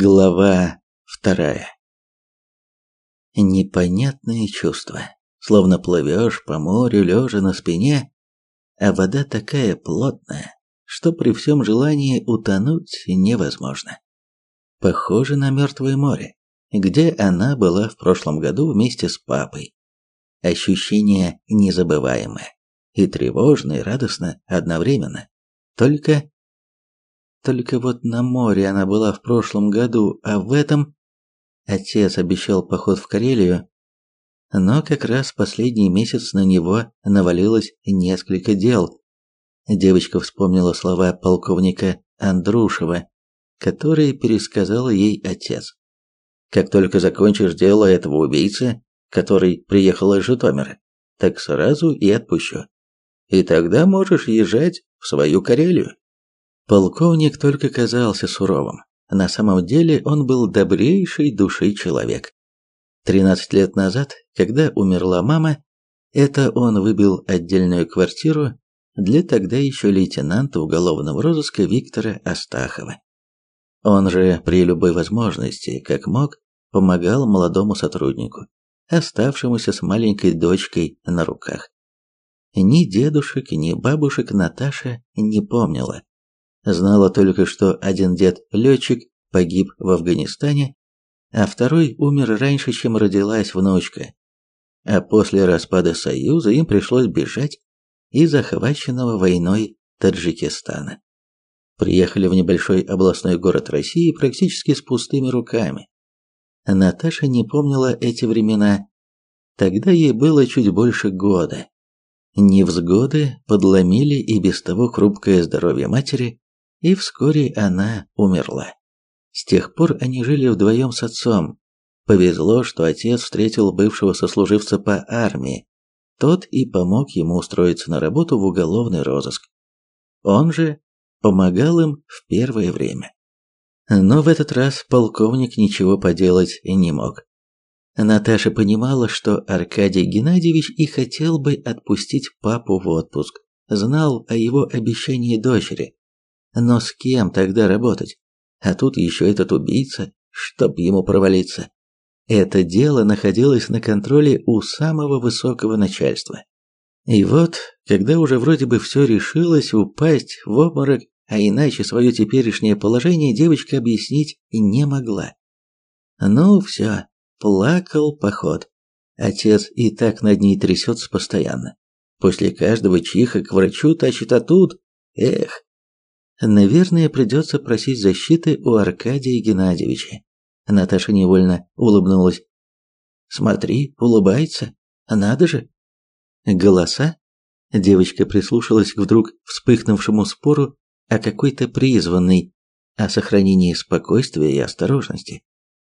Глава вторая. Непонятные чувства. Словно плывешь по морю, лежа на спине, а вода такая плотная, что при всем желании утонуть невозможно. Похоже на мертвое море, где она была в прошлом году вместе с папой. Ощущение незабываемое. И тревожно, и радостно одновременно. Только только вот на море она была в прошлом году, а в этом отец обещал поход в Карелию. Но как раз последний месяц на него навалилось несколько дел. Девочка вспомнила слова полковника Андрушева, которые пересказал ей отец. Как только закончишь дело этого убийцы, который приехал из Житомира, так сразу и отпущу. И тогда можешь езжать в свою Карелию. Полковник только казался суровым. На самом деле он был добрейшей души человек. Тринадцать лет назад, когда умерла мама, это он выбил отдельную квартиру для тогда еще лейтенанта уголовного розыска Виктора Астахова. Он же при любой возможности, как мог, помогал молодому сотруднику, оставшемуся с маленькой дочкой на руках. Ни дедушек, ни бабушек Наташа не помнила. Знала только, что один дед-летчик погиб в Афганистане, а второй умер раньше, чем родилась внучка. А после распада Союза им пришлось бежать из захваченного войной Таджикистана. Приехали в небольшой областной город России практически с пустыми руками. Наташа не помнила эти времена. Тогда ей было чуть больше года. Невзгоды подломили и без того хрупкое здоровье матери, и вскоре она умерла. С тех пор они жили вдвоем с отцом. Повезло, что отец встретил бывшего сослуживца по армии. Тот и помог ему устроиться на работу в уголовный розыск. Он же помогал им в первое время. Но в этот раз полковник ничего поделать не мог. Наташа понимала, что Аркадий Геннадьевич и хотел бы отпустить папу в отпуск, знал о его обещании дочери, но с кем тогда работать? А тут еще этот убийца, чтоб ему провалиться. Это дело находилось на контроле у самого высокого начальства. И вот, когда уже вроде бы все решилось, упасть в обморок, а иначе свое теперешнее положение девочка объяснить не могла. Ну все, плакал поход. Отец и так над ней трясется постоянно. После каждого чиха к врачу тащит, а тут... Эх, Наверное, придется просить защиты у Аркадия Геннадьевича. Наташа невольно улыбнулась. Смотри, улыбается. Надо же. Голоса? Девочка прислушалась к вдруг вспыхнувшему спору о какой-то призванной, о сохранении спокойствия и осторожности.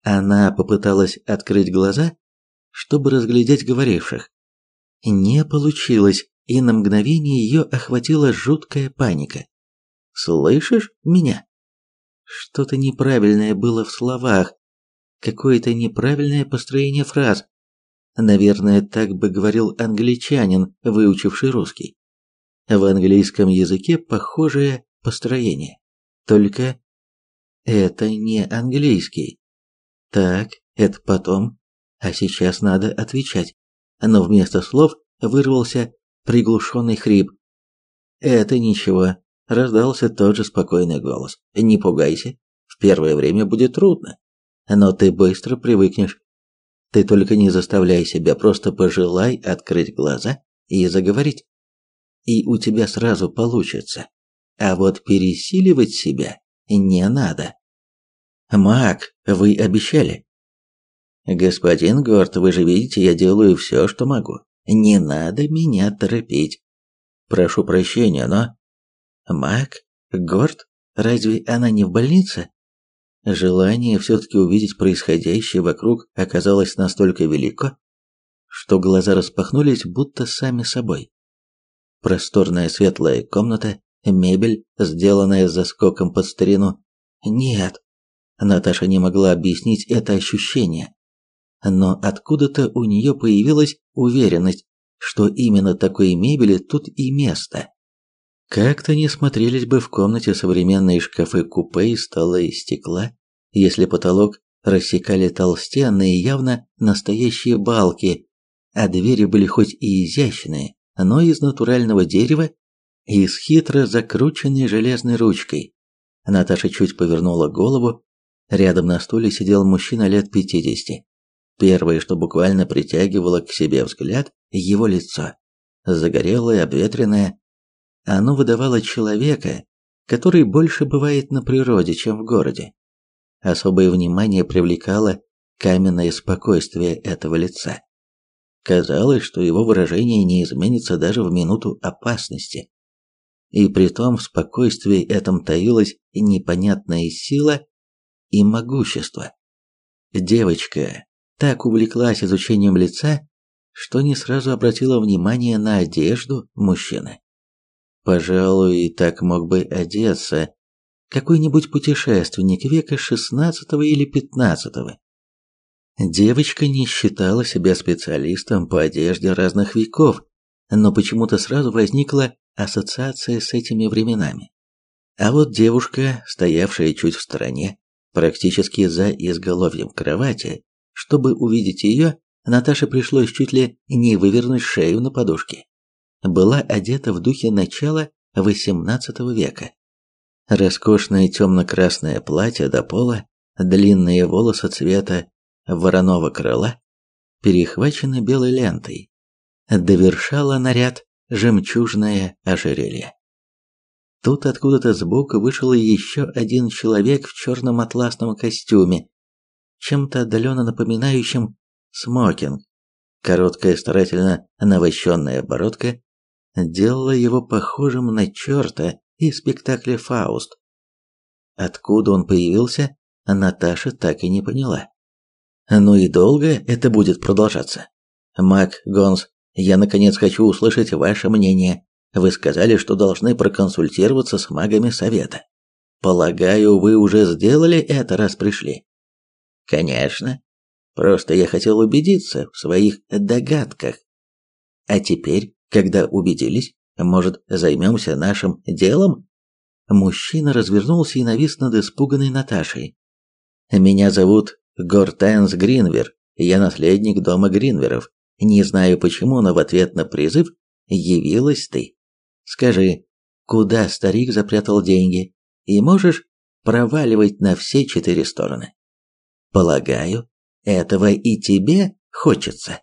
Она попыталась открыть глаза, чтобы разглядеть говоривших. Не получилось, и на мгновение ее охватила жуткая паника. Слышишь меня? Что-то неправильное было в словах, какое-то неправильное построение фраз. Наверное, так бы говорил англичанин, выучивший русский. В английском языке похожее построение, только это не английский. Так, это потом, а сейчас надо отвечать. Но вместо слов вырвался приглушенный хрип. Это ничего, раздался тот же спокойный голос. Не пугайся, в первое время будет трудно, но ты быстро привыкнешь. Ты только не заставляй себя, просто пожелай открыть глаза и заговорить. И у тебя сразу получится. А вот пересиливать себя не надо. Мак, вы обещали. Господин Горд, вы же видите, я делаю все, что могу. Не надо меня торопить. Прошу прощения, но Мак? Горд? Разве она не в больнице? Желание все-таки увидеть происходящее вокруг оказалось настолько велико, что глаза распахнулись будто сами собой. Просторная светлая комната, мебель, сделанная заскоком под старину. Нет, Наташа не могла объяснить это ощущение. Но откуда-то у нее появилась уверенность, что именно такой мебели тут и место. Как-то не смотрелись бы в комнате современные шкафы-купе из стола из стекла если потолок рассекали толстенные, явно настоящие балки, а двери были хоть и изящные, но из натурального дерева и с хитро закрученной железной ручкой. Наташа чуть повернула голову. Рядом на стуле сидел мужчина лет пятидесяти. Первое, что буквально притягивало к себе взгляд, его лицо. Загорелое, обветренное. Оно выдавало человека, который больше бывает на природе, чем в городе. Особое внимание привлекало каменное спокойствие этого лица. Казалось, что его выражение не изменится даже в минуту опасности. И при том в спокойствии этом таилась непонятная сила и могущество. Девочка так увлеклась изучением лица, что не сразу обратила внимание на одежду мужчины. Пожалуй, так мог бы одеться какой-нибудь путешественник века XVI или XV. Девочка не считала себя специалистом по одежде разных веков, но почему-то сразу возникла ассоциация с этими временами. А вот девушка, стоявшая чуть в стороне, практически за изголовьем кровати, чтобы увидеть ее, Наташе пришлось чуть ли не вывернуть шею на подушке. Была одета в духе начала XVIII века. Роскошное темно-красное платье до пола, длинные волосы цвета вороного крыла, перехвачены белой лентой. Довершала наряд жемчужное ожерелье. Тут откуда-то сбоку вышел еще один человек в черном атласном костюме, чем-то отдаленно напоминающим смокинг. Короткая старательно навощенная бородка делала его похожим на черта из спектакля «Фауст». Откуда он появился, Наташа так и не поняла. Ну и долго это будет продолжаться? Мак Гонс, я наконец хочу услышать ваше мнение. Вы сказали, что должны проконсультироваться с магами совета. Полагаю, вы уже сделали это, раз пришли. Конечно. Просто я хотел убедиться в своих догадках. А теперь, когда убедились, может, займемся нашим делом? Мужчина развернулся и навис над испуганной Наташей. Меня зовут Гортенс Гринвер. Я наследник дома Гринверов. Не знаю почему, но в ответ на призыв явилась ты. Скажи, куда старик запрятал деньги? И можешь проваливать на все четыре стороны. Полагаю, этого и тебе хочется.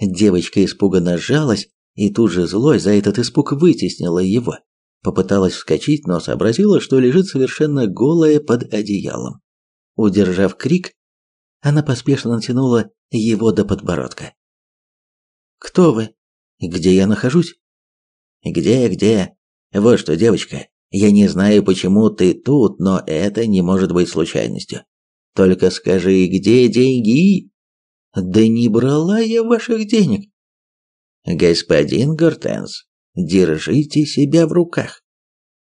Девочка испуганно сжалась, и тут же злость за этот испуг вытеснила его. Попыталась вскочить, но сообразила, что лежит совершенно голая под одеялом. Удержав крик, она поспешно натянула его до подбородка. «Кто вы? Где я нахожусь?» «Где, где? Вот что, девочка, я не знаю, почему ты тут, но это не может быть случайностью. Только скажи, где деньги?» «Да не брала я ваших денег». «Господин Гортенс, держите себя в руках.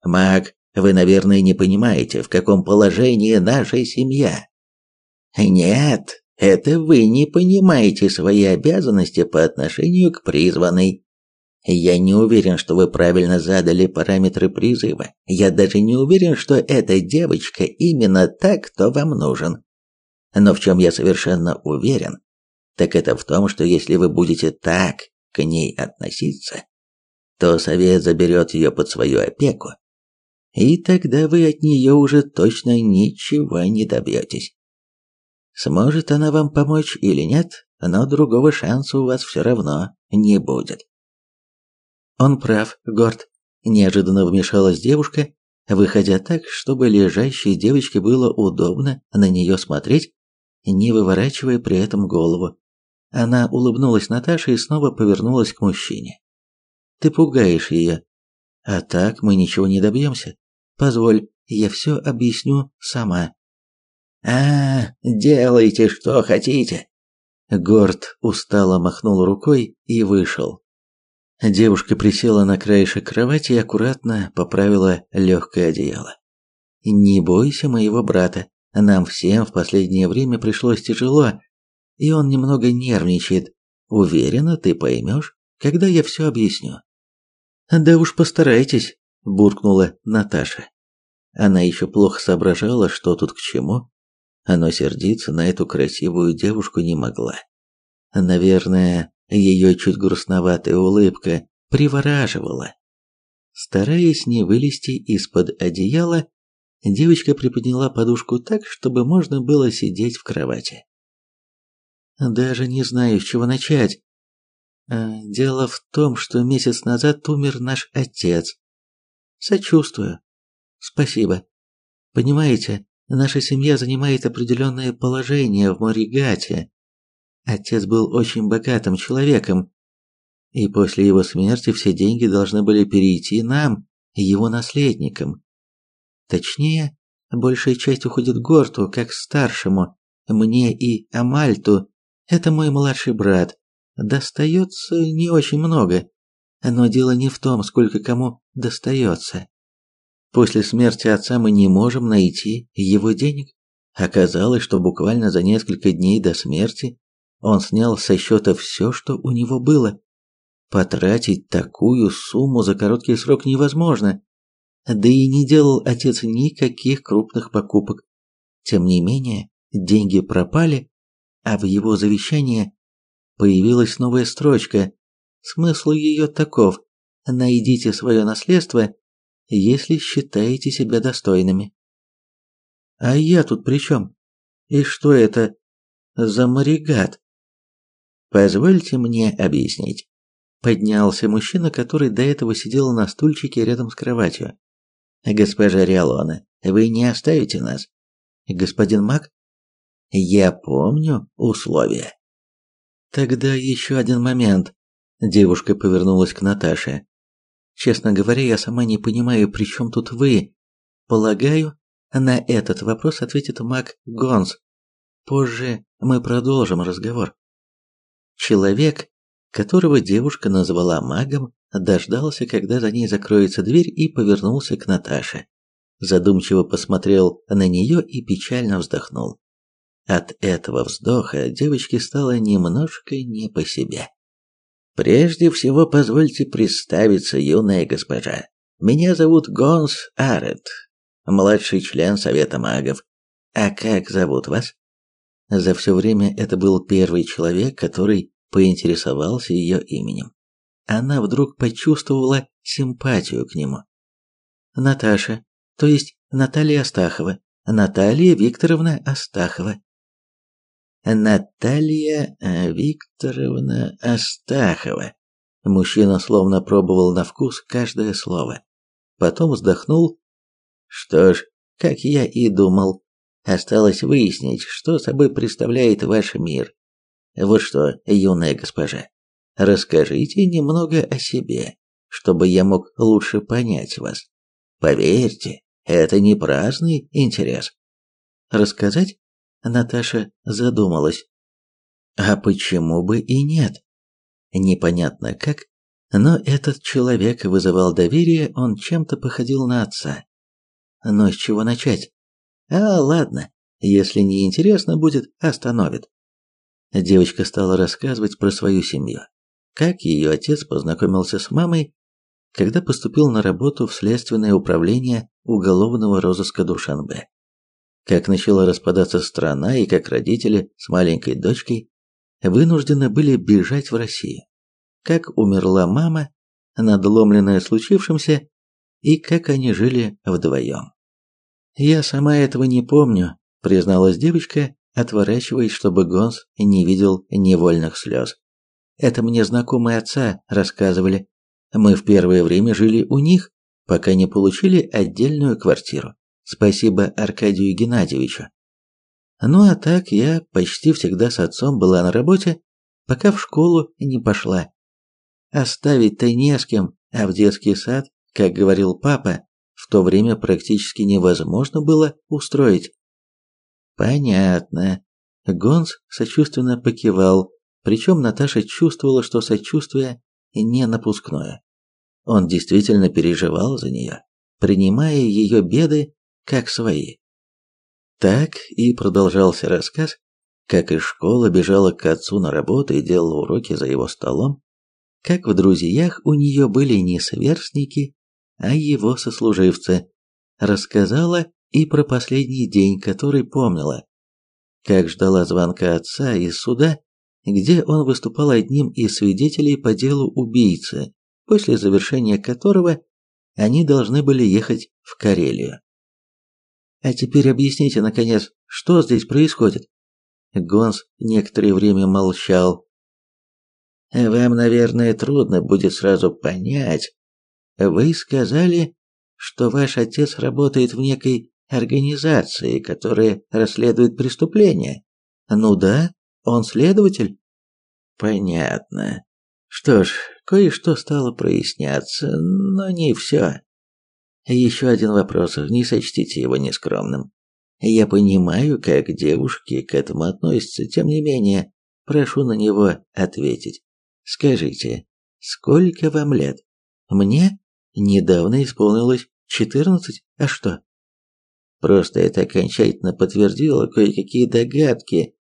Маг, вы, наверное, не понимаете, в каком положении наша семья. Нет, это вы не понимаете свои обязанности по отношению к призванной. Я не уверен, что вы правильно задали параметры призыва. Я даже не уверен, что эта девочка именно так, кто вам нужен. Но в чем я совершенно уверен, так это в том, что если вы будете так к ней относиться, то совет заберет ее под свою опеку, и тогда вы от нее уже точно ничего не добьетесь. Сможет она вам помочь или нет, но другого шанса у вас все равно не будет. Он прав, Горд. Неожиданно вмешалась девушка, выходя так, чтобы лежащей девочке было удобно на нее смотреть, не выворачивая при этом голову. Она улыбнулась Наташе и снова повернулась к мужчине. «Ты пугаешь ее. А так мы ничего не добьемся. Позволь, я все объясню сама». «А, делайте, что хотите». Горд устало махнул рукой и вышел. Девушка присела на краешек кровати и аккуратно поправила легкое одеяло. «Не бойся моего брата. Нам всем в последнее время пришлось тяжело, и он немного нервничает. Уверена, ты поймешь, когда я все объясню». «Да уж постарайтесь», – буркнула Наташа. Она еще плохо соображала, что тут к чему, но сердиться на эту красивую девушку не могла. Наверное, ее чуть грустноватая улыбка привораживала. Стараясь не вылезти из-под одеяла, девочка приподняла подушку так, чтобы можно было сидеть в кровати. Даже не знаю, с чего начать. А, дело в том, что месяц назад умер наш отец. Сочувствую. Спасибо. Понимаете, наша семья занимает определенное положение в Моригате. Отец был очень богатым человеком, и после его смерти все деньги должны были перейти нам, его наследникам. Точнее, большая часть уходит Горту, как старшему, мне и Амальту, это мой младший брат. Достается не очень много, но дело не в том, сколько кому достается. После смерти отца мы не можем найти его денег. Оказалось, что буквально за несколько дней до смерти он снял со счета все, что у него было. Потратить такую сумму за короткий срок невозможно. Да и не делал отец никаких крупных покупок. Тем не менее, деньги пропали, а в его завещании появилась новая строчка. Смысл ее таков: найдите свое наследство, если считаете себя достойными. А я тут при чем? И что это за моригат? Позвольте мне объяснить. Поднялся мужчина, который до этого сидел на стульчике рядом с кроватью. Госпожа Риалона, вы не оставите нас? Господин Мак я помню условия. Тогда еще один момент. Девушка повернулась к Наташе. Честно говоря, я сама не понимаю, при чем тут вы. Полагаю, на этот вопрос ответит Мак Гонс. Позже мы продолжим разговор. Человек, которого девушка назвала магом, дождался, когда за ней закроется дверь и повернулся к Наташе. Задумчиво посмотрел на нее и печально вздохнул. От этого вздоха девочке стало немножко не по себе. Прежде всего, позвольте представиться, юная госпожа. Меня зовут Гонс Арет, младший член Совета магов. А как зовут вас? За все время это был первый человек, который поинтересовался ее именем. Она вдруг почувствовала симпатию к нему. Наташа, то есть Наталья Астахова, Наталья Викторовна Астахова. Наталья э, Викторовна Астахова. Мужчина словно пробовал на вкус каждое слово. Потом вздохнул. Что ж, как я и думал, осталось выяснить, что собой представляет ваш мир. Вот что, юная госпожа, расскажите немного о себе, чтобы я мог лучше понять вас. Поверьте, это не праздный интерес. Рассказать? Наташа задумалась. А почему бы и нет? Непонятно как, но этот человек вызывал доверие, он чем-то походил на отца. Но с чего начать? А, ладно, если не интересно будет, остановит. Девочка стала рассказывать про свою семью. Как ее отец познакомился с мамой, когда поступил на работу в следственное управление уголовного розыска Душанбе как начала распадаться страна и как родители с маленькой дочкой вынуждены были бежать в Россию. Как умерла мама, надломленная случившимся, и как они жили вдвоем. «Я сама этого не помню», — призналась девочка, отворачиваясь, чтобы Гонс не видел невольных слез. «Это мне знакомые отца рассказывали. Мы в первое время жили у них, пока не получили отдельную квартиру. Спасибо Аркадию Геннадьевичу. Ну а так я почти всегда с отцом была на работе, пока в школу не пошла. Оставить-то не с кем, а в детский сад, как говорил папа, в то время практически невозможно было устроить. Понятно. Гонс сочувственно покивал, причем Наташа чувствовала, что сочувствие не напускное. Он действительно переживал за нее, принимая ее беды как свои. Так и продолжался рассказ, как из школы бежала к отцу на работу и делала уроки за его столом, как в друзьях у нее были не сверстники, а его сослуживцы, рассказала и про последний день, который помнила. Как ждала звонка отца из суда, где он выступал одним из свидетелей по делу убийцы, после завершения которого они должны были ехать в Карелию. А теперь объясните, наконец, что здесь происходит? Гонс некоторое время молчал. Вам, наверное, трудно будет сразу понять. Вы сказали, что ваш отец работает в некой организации, которая расследует преступления. Ну да, он следователь. Понятно. Что ж, кое-что стало проясняться, но не все. Еще один вопрос, не сочтите его нескромным. Я понимаю, как девушки к этому относятся, тем не менее, прошу на него ответить. Скажите, сколько вам лет? Мне недавно исполнилось четырнадцать, а что? Просто это окончательно подтвердило кое-какие догадки.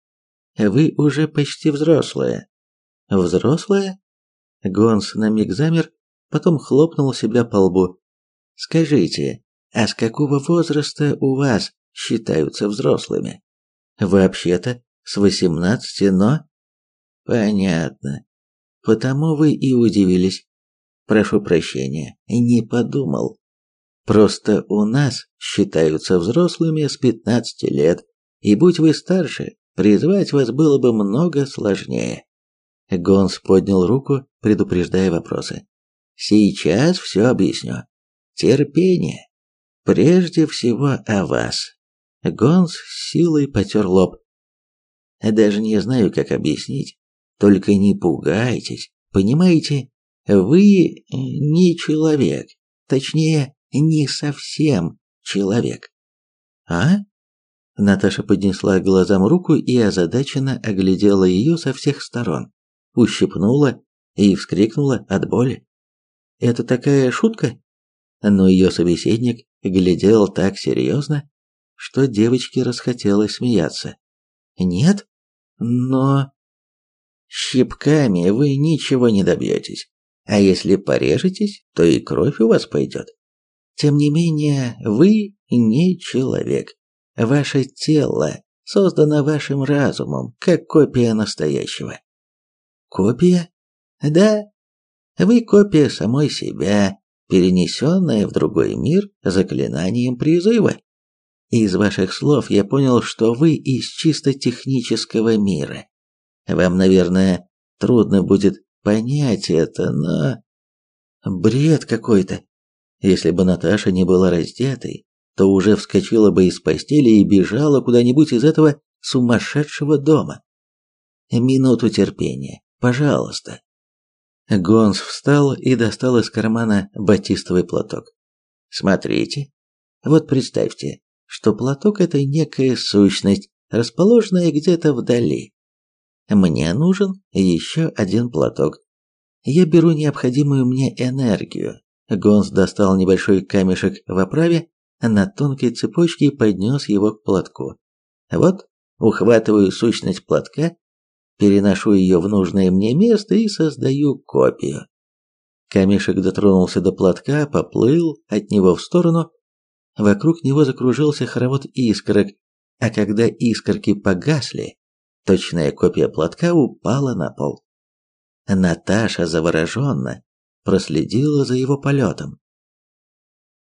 Вы уже почти взрослая. Взрослая? Гонс на миг замер, потом хлопнул себя по лбу. Скажите, а с какого возраста у вас считаются взрослыми? Вообще-то с восемнадцати, но... Понятно. Потому вы и удивились. Прошу прощения, не подумал. Просто у нас считаются взрослыми с пятнадцати лет, и будь вы старше, призвать вас было бы много сложнее. Гонс поднял руку, предупреждая вопросы. Сейчас все объясню. Терпение. Прежде всего о вас. Гонс с силой потер лоб. Даже не знаю, как объяснить. Только не пугайтесь. Понимаете, вы не человек. Точнее, не совсем человек. А? Наташа поднесла к глазам руку и озадаченно оглядела ее со всех сторон, ущипнула и вскрикнула от боли. Это такая шутка? Но ее собеседник глядел так серьезно, что девочке расхотелось смеяться. «Нет? Но...» «Щипками вы ничего не добьетесь, а если порежетесь, то и кровь у вас пойдет. Тем не менее, вы не человек. Ваше тело создано вашим разумом, как копия настоящего». «Копия?» «Да, вы копия самой себя, перенесенное в другой мир заклинанием призыва. Из ваших слов я понял, что вы из чисто технического мира. Вам, наверное, трудно будет понять это, но... Бред какой-то. Если бы Наташа не была раздетой, то уже вскочила бы из постели и бежала куда-нибудь из этого сумасшедшего дома. Минуту терпения, пожалуйста. Гонс встал и достал из кармана батистовый платок. Смотрите. Вот представьте, что платок это некая сущность, расположенная где-то вдали. Мне нужен еще один платок. Я беру необходимую мне энергию. Гонс достал небольшой камешек в оправе на тонкой цепочке и поднес его к платку. Вот, ухватываю сущность платка переношу ее в нужное мне место и создаю копию. Камешек дотронулся до платка, поплыл от него в сторону. Вокруг него закружился хоровод искорок, а когда искорки погасли, точная копия платка упала на пол. Наташа завороженно проследила за его полетом.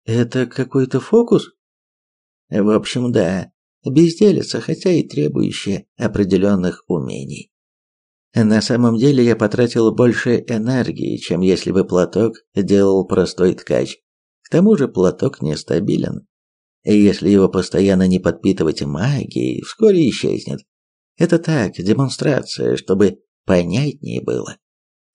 «Это какой-то фокус?» «В общем, да, безделица, хотя и требующая определенных умений. На самом деле я потратил больше энергии, чем если бы платок делал простой ткач. К тому же платок нестабилен. Если его постоянно не подпитывать магией, вскоре исчезнет. Это так, демонстрация, чтобы понятнее было.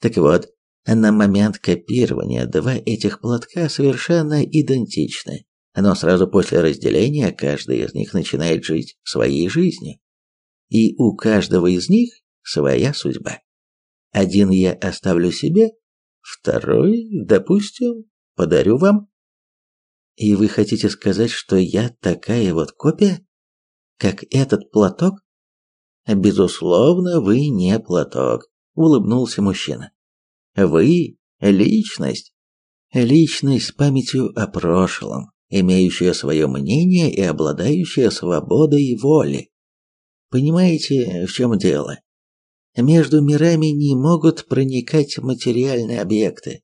Так вот, на момент копирования два этих платка совершенно идентичны, но сразу после разделения каждый из них начинает жить своей жизнью. И у каждого из них своя судьба. Один я оставлю себе, второй, допустим, подарю вам. И вы хотите сказать, что я такая вот копия, как этот платок? Безусловно, вы не платок, улыбнулся мужчина. Вы личность, личность с памятью о прошлом, имеющая свое мнение и обладающая свободой воли. Понимаете, в чем дело? Между мирами не могут проникать материальные объекты.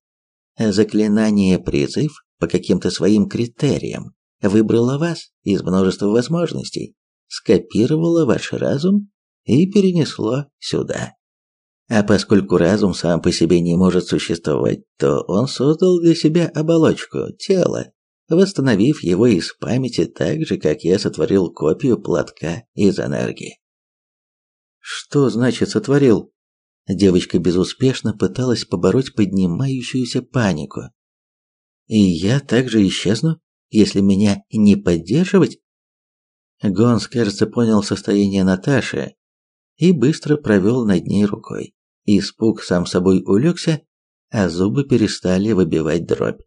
Заклинание «Призыв» по каким-то своим критериям выбрало вас из множества возможностей, скопировало ваш разум и перенесло сюда. А поскольку разум сам по себе не может существовать, то он создал для себя оболочку, тело, восстановив его из памяти так же, как я сотворил копию платка из энергии. Что значит сотворил? Девочка безуспешно пыталась побороть поднимающуюся панику. И я также исчезну, если меня не поддерживать? Гонс, кажется, понял состояние Наташи и быстро провел над ней рукой. Испуг сам собой улегся, а зубы перестали выбивать дробь.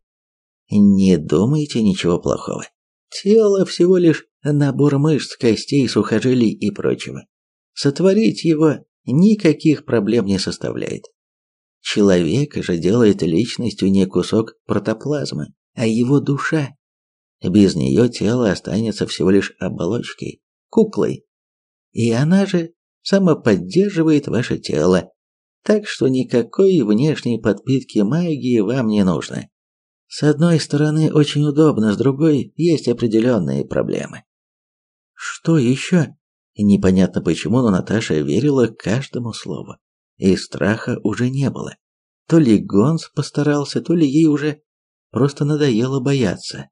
Не думайте ничего плохого. Тело всего лишь набор мышц, костей, сухожилий и прочего. Сотворить его никаких проблем не составляет. Человек же делает личностью не кусок протоплазмы, а его душа. Без нее тело останется всего лишь оболочкой, куклой. И она же самоподдерживает ваше тело, так что никакой внешней подпитки магии вам не нужно. С одной стороны очень удобно, с другой есть определенные проблемы. Что еще? Непонятно почему, но Наташа верила каждому слову, и страха уже не было. То ли Гонс постарался, то ли ей уже просто надоело бояться.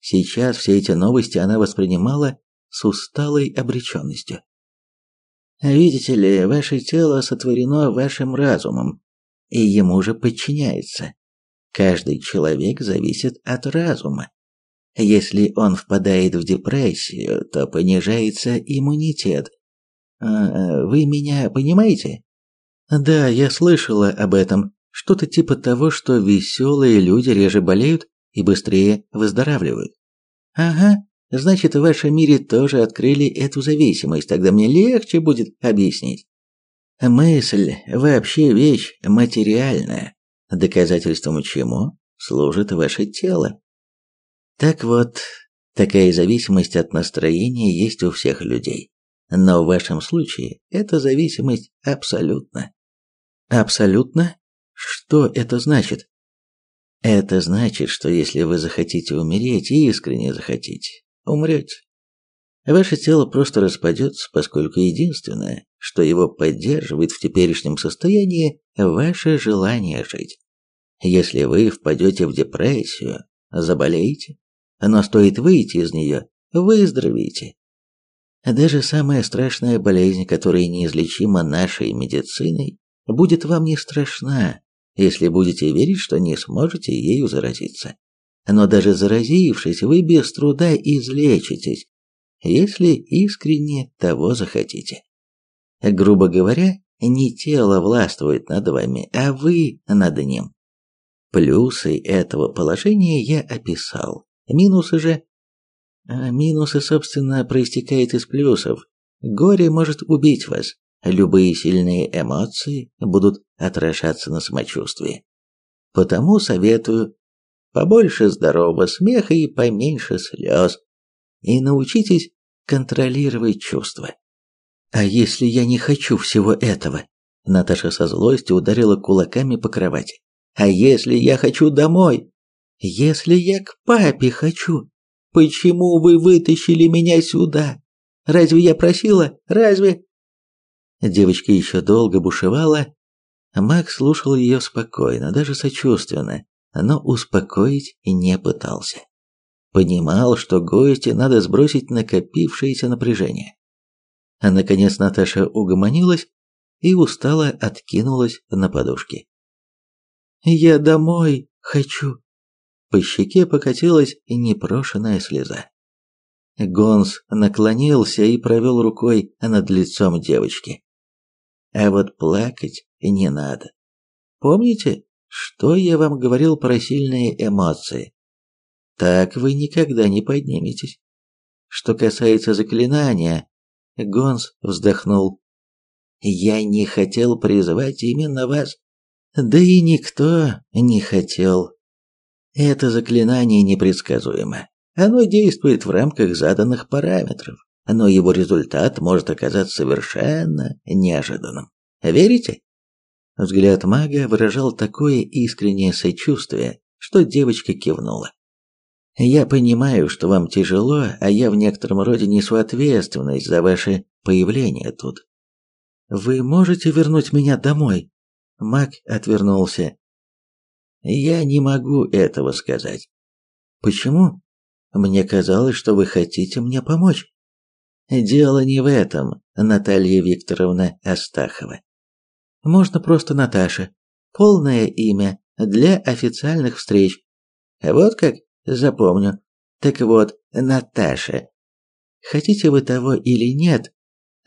Сейчас все эти новости она воспринимала с усталой обреченностью. Видите ли, ваше тело сотворено вашим разумом, и ему же подчиняется. Каждый человек зависит от разума. Если он впадает в депрессию, то понижается иммунитет. А, вы меня понимаете? Да, я слышала об этом. Что-то типа того, что веселые люди реже болеют и быстрее выздоравливают. Ага, Значит, в вашем мире тоже открыли эту зависимость, тогда мне легче будет объяснить. Мысль вообще вещь материальная, доказательством чему служит ваше тело. Так вот, такая зависимость от настроения есть у всех людей. Но в вашем случае эта зависимость абсолютна. Абсолютно? Что это значит? Это значит, что если вы захотите умереть и искренне захотите, умрете. Ваше тело просто распадется, поскольку единственное, что его поддерживает в теперешнем состоянии, ваше желание жить. Если вы впадете в депрессию, заболеете, но стоит выйти из нее, выздоровеете. Даже самая страшная болезнь, которая неизлечима нашей медициной, будет вам не страшна, если будете верить, что не сможете ею заразиться но даже заразившись, вы без труда излечитесь, если искренне того захотите. Грубо говоря, не тело властвует над вами, а вы над ним. Плюсы этого положения я описал. Минусы же... А минусы, собственно, проистекают из плюсов. Горе может убить вас. Любые сильные эмоции будут отражаться на самочувствии. Потому советую побольше здорового смеха и поменьше слез. И научитесь контролировать чувства. А если я не хочу всего этого? Наташа со злостью ударила кулаками по кровати. А если я хочу домой? Если я к папе хочу? Почему вы вытащили меня сюда? Разве я просила? Разве? Девочка еще долго бушевала. Макс слушал ее спокойно, даже сочувственно, но успокоить не пытался. Понимал, что гости надо сбросить накопившееся напряжение. А наконец Наташа угомонилась и устало откинулась на подушке. «Я домой хочу!» По щеке покатилась непрошенная слеза. Гонс наклонился и провел рукой над лицом девочки. А вот плакать не надо. Помните, что я вам говорил про сильные эмоции? Так вы никогда не подниметесь. Что касается заклинания, Гонс вздохнул. Я не хотел призывать именно вас. Да и никто не хотел. Это заклинание непредсказуемо. Оно действует в рамках заданных параметров, но его результат может оказаться совершенно неожиданным. Верите? Взгляд мага выражал такое искреннее сочувствие, что девочка кивнула. Я понимаю, что вам тяжело, а я в некотором роде несу ответственность за ваше появление тут. Вы можете вернуть меня домой? Маг отвернулся. Я не могу этого сказать. Почему? Мне казалось, что вы хотите мне помочь. Дело не в этом, Наталья Викторовна Астахова. Можно просто Наташа. Полное имя для официальных встреч. Вот как? Запомню. Так вот, Наташа. Хотите вы того или нет,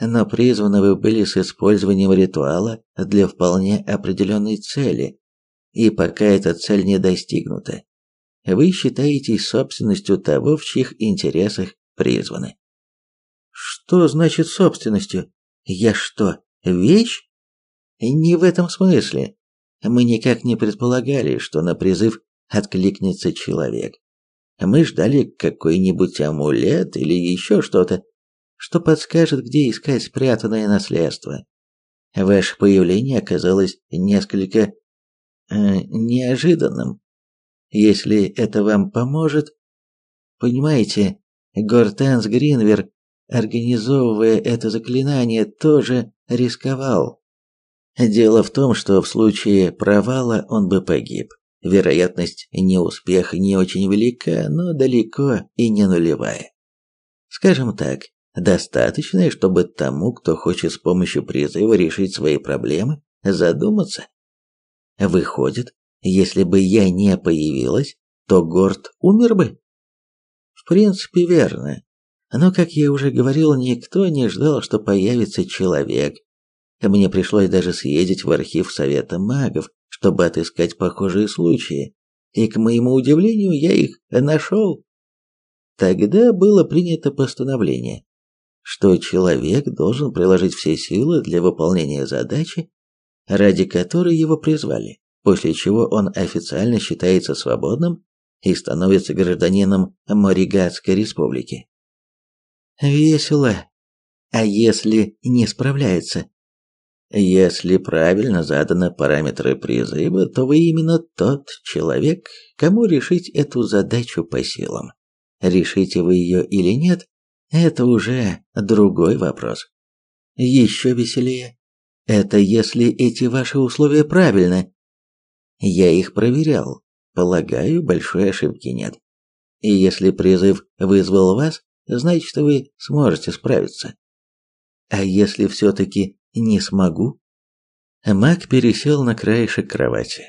но призваны вы были с использованием ритуала для вполне определенной цели. И пока эта цель не достигнута, вы считаетесь собственностью того, в чьих интересах призваны. Что значит собственностью? Я что, вещь? Не в этом смысле. Мы никак не предполагали, что на призыв откликнется человек. Мы ждали какой-нибудь амулет или еще что-то, что подскажет, где искать спрятанное наследство. Ваше появление оказалось несколько неожиданным. Если это вам поможет, понимаете, Гортенс Гринвер, организовывая это заклинание, тоже рисковал. Дело в том, что в случае провала он бы погиб. Вероятность неуспеха не очень велика, но далеко и не нулевая. Скажем так, достаточная, чтобы тому, кто хочет с помощью призыва решить свои проблемы, задуматься. Выходит, если бы я не появилась, то Горд умер бы? В принципе, верно. Но, как я уже говорил, никто не ждал, что появится человек. Мне пришлось даже съездить в архив Совета магов, чтобы отыскать похожие случаи. И, к моему удивлению, я их нашел. Тогда было принято постановление, что человек должен приложить все силы для выполнения задачи, ради которой его призвали после чего он официально считается свободным и становится гражданином Моригатской республики. Весело. А если не справляется? Если правильно заданы параметры призыва, то вы именно тот человек, кому решить эту задачу по силам. Решите вы ее или нет, это уже другой вопрос. Еще веселее. Это если эти ваши условия правильны, я их проверял. Полагаю, большой ошибки нет. И если призыв вызвал вас, значит вы сможете справиться. А если все-таки не смогу? Маг пересел на краешек кровати.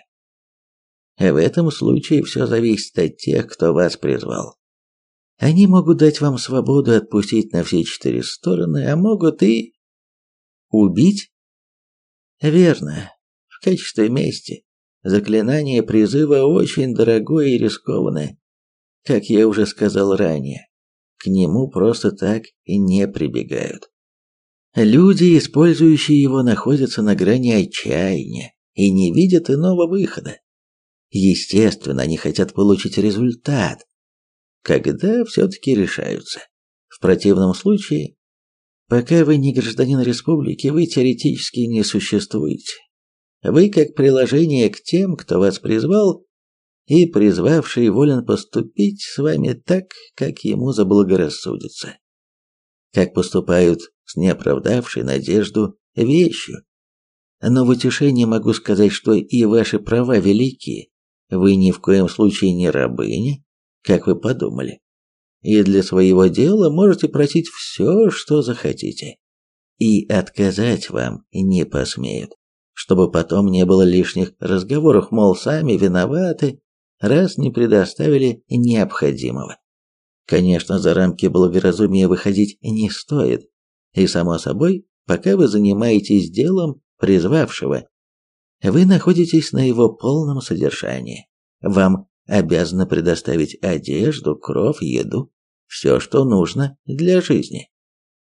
В этом случае все зависит от тех, кто вас призвал. Они могут дать вам свободу отпустить на все четыре стороны, а могут и... Убить? Верно, в качестве мести. Заклинание призыва очень дорогое и рискованное, как я уже сказал ранее. К нему просто так и не прибегают. Люди, использующие его, находятся на грани отчаяния и не видят иного выхода. Естественно, они хотят получить результат, когда все-таки решаются. В противном случае, пока вы не гражданин республики, вы теоретически не существуете. Вы как приложение к тем, кто вас призвал, и призвавший волен поступить с вами так, как ему заблагорассудится. Как поступают с неоправдавшей надежду вещью. Но в утешение могу сказать, что и ваши права велики. Вы ни в коем случае не рабыня, как вы подумали. И для своего дела можете просить все, что захотите. И отказать вам не посмеют чтобы потом не было лишних разговоров, мол, сами виноваты, раз не предоставили необходимого. Конечно, за рамки благоразумия выходить не стоит. И само собой, пока вы занимаетесь делом призвавшего, вы находитесь на его полном содержании. Вам обязаны предоставить одежду, кров, еду, все, что нужно для жизни.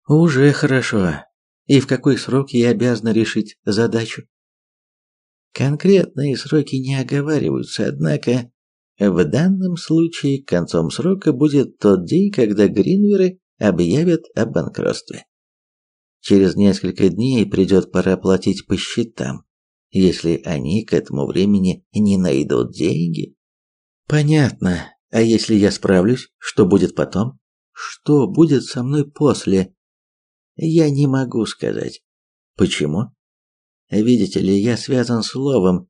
Уже хорошо. И в какой срок я обязана решить задачу? Конкретные сроки не оговариваются, однако В данном случае концом срока будет тот день, когда Гринверы объявят о банкротстве. Через несколько дней придет пора платить по счетам, если они к этому времени не найдут деньги. Понятно. А если я справлюсь, что будет потом? Что будет со мной после? Я не могу сказать. Почему? Видите ли, я связан словом.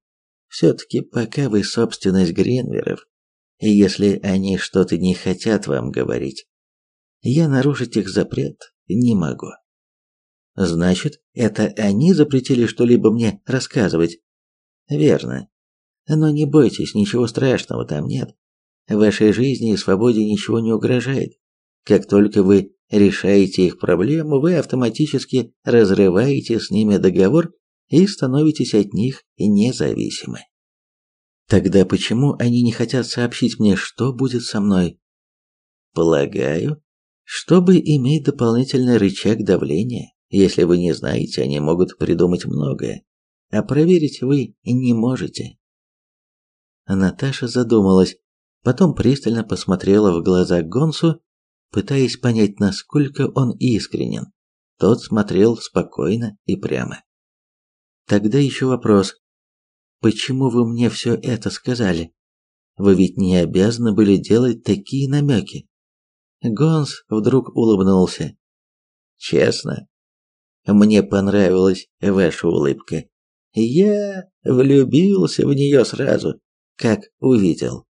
Все-таки пока вы собственность Гринверов, и если они что-то не хотят вам говорить, я нарушить их запрет не могу. Значит, это они запретили что-либо мне рассказывать? Верно. Но не бойтесь, ничего страшного там нет. В вашей жизни и свободе ничего не угрожает. Как только вы решаете их проблему, вы автоматически разрываете с ними договор и становитесь от них независимы. Тогда почему они не хотят сообщить мне, что будет со мной? Полагаю, чтобы иметь дополнительный рычаг давления. Если вы не знаете, они могут придумать многое, а проверить вы не можете. Наташа задумалась, потом пристально посмотрела в глаза Гонсу, пытаясь понять, насколько он искренен. Тот смотрел спокойно и прямо. Тогда еще вопрос. Почему вы мне все это сказали? Вы ведь не обязаны были делать такие намеки. Гонс вдруг улыбнулся. Честно, мне понравилась ваша улыбка. Я влюбился в нее сразу, как увидел.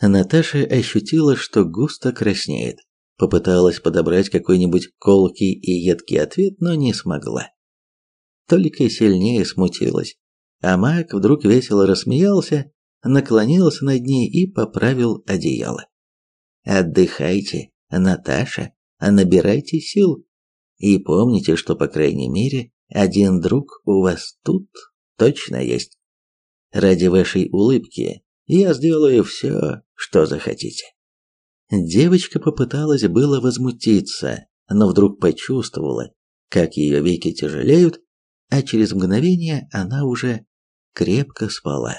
Наташа ощутила, что густо краснеет. Попыталась подобрать какой-нибудь колкий и едкий ответ, но не смогла. Только сильнее смутилась. А маг вдруг весело рассмеялся, наклонился над ней и поправил одеяло. «Отдыхайте, Наташа, набирайте сил. И помните, что, по крайней мере, один друг у вас тут точно есть. Ради вашей улыбки я сделаю все, что захотите. Девочка попыталась было возмутиться, но вдруг почувствовала, как ее веки тяжелеют, а через мгновение она уже крепко спала.